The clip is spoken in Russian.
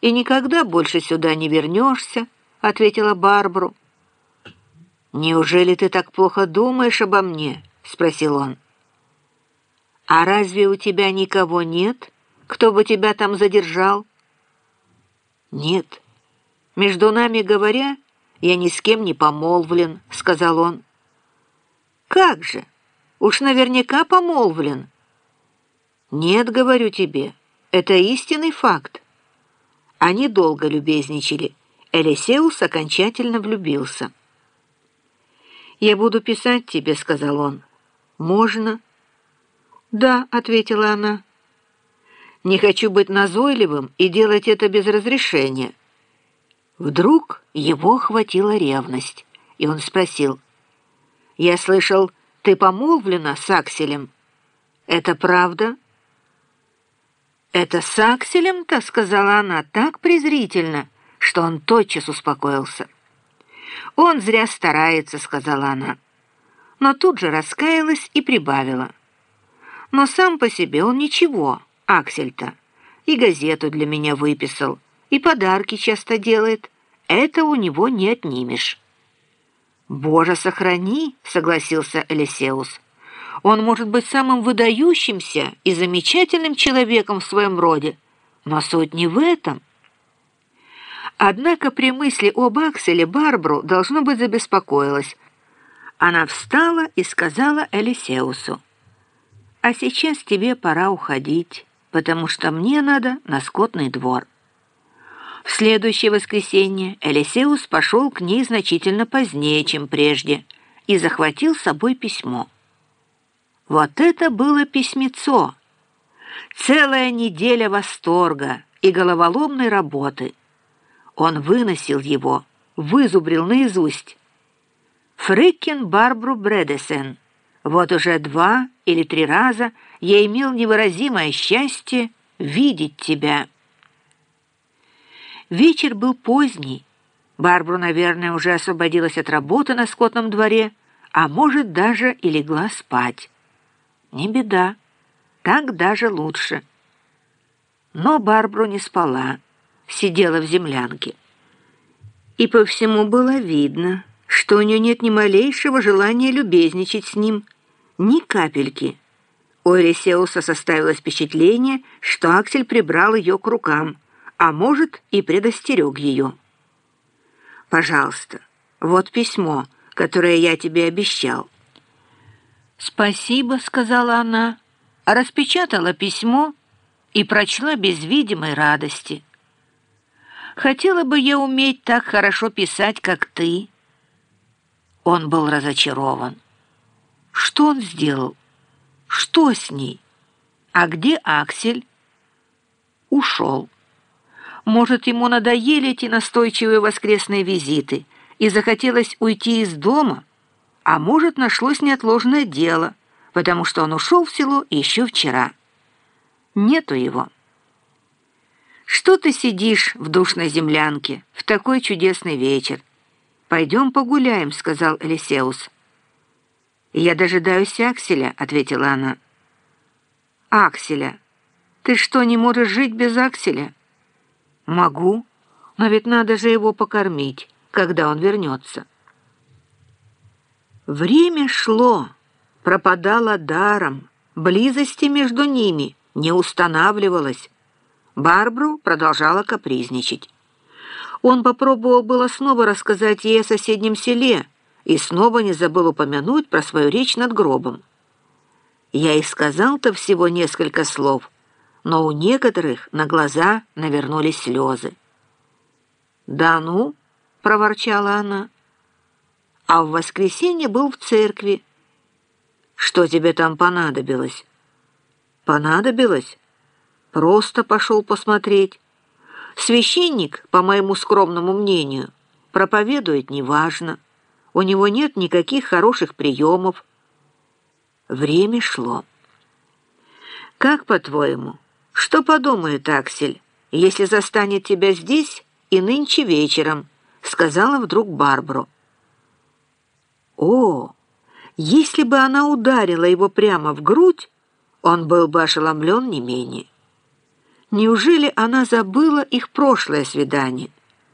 и никогда больше сюда не вернешься», — ответила Барбару. «Неужели ты так плохо думаешь обо мне?» — спросил он. «А разве у тебя никого нет, кто бы тебя там задержал?» «Нет. Между нами говоря, я ни с кем не помолвлен», — сказал он. «Как же? Уж наверняка помолвлен». «Нет, говорю тебе, это истинный факт». Они долго любезничали. Элисеус окончательно влюбился. «Я буду писать тебе», — сказал он. «Можно?» «Да», — ответила она. «Не хочу быть назойливым и делать это без разрешения». Вдруг его охватила ревность, и он спросил. «Я слышал, ты помолвлена с Акселем. Это правда?» «Это с Акселем-то?» — сказала она так презрительно, что он тотчас успокоился. «Он зря старается», — сказала она. Но тут же раскаялась и прибавила. «Но сам по себе он ничего, Аксель-то. И газету для меня выписал, и подарки часто делает. Это у него не отнимешь». «Боже, сохрани!» — согласился Элисеус. Он может быть самым выдающимся и замечательным человеком в своем роде, но суть не в этом. Однако при мысли об Акселе Барбру, должно быть, забеспокоилась. Она встала и сказала Элисеусу, «А сейчас тебе пора уходить, потому что мне надо на скотный двор». В следующее воскресенье Элисеус пошел к ней значительно позднее, чем прежде, и захватил с собой письмо. Вот это было письмецо! Целая неделя восторга и головоломной работы. Он выносил его, вызубрил наизусть. Фрикин Барбру Бредесен. Вот уже два или три раза я имел невыразимое счастье видеть тебя. Вечер был поздний. Барбру, наверное, уже освободилась от работы на скотном дворе, а может, даже и легла спать. Не беда, так даже лучше. Но Барбару не спала, сидела в землянке. И по всему было видно, что у нее нет ни малейшего желания любезничать с ним, ни капельки. У Эрисеуса составилось впечатление, что Аксель прибрал ее к рукам, а может и предостерег ее. «Пожалуйста, вот письмо, которое я тебе обещал». «Спасибо», — сказала она, распечатала письмо и прочла без видимой радости. «Хотела бы я уметь так хорошо писать, как ты». Он был разочарован. Что он сделал? Что с ней? А где Аксель? Ушел. Может, ему надоели эти настойчивые воскресные визиты, и захотелось уйти из дома? А может, нашлось неотложное дело, потому что он ушел в село еще вчера. Нету его. Что ты сидишь в душной землянке в такой чудесный вечер? Пойдем погуляем, сказал Элисеус. Я дожидаюсь Акселя, ответила она. Акселя? Ты что, не можешь жить без Акселя? Могу, но ведь надо же его покормить, когда он вернется. Время шло, пропадало даром, близости между ними не устанавливалось. Барбру продолжала капризничать. Он попробовал было снова рассказать ей о соседнем селе и снова не забыл упомянуть про свою речь над гробом. Я и сказал-то всего несколько слов, но у некоторых на глаза навернулись слезы. «Да ну!» — проворчала она а в воскресенье был в церкви. Что тебе там понадобилось? Понадобилось? Просто пошел посмотреть. Священник, по моему скромному мнению, проповедует неважно. У него нет никаких хороших приемов. Время шло. Как по-твоему, что подумает Аксель, если застанет тебя здесь и нынче вечером, сказала вдруг Барбару. О, если бы она ударила его прямо в грудь, он был бы ошеломлен не менее. Неужели она забыла их прошлое свидание?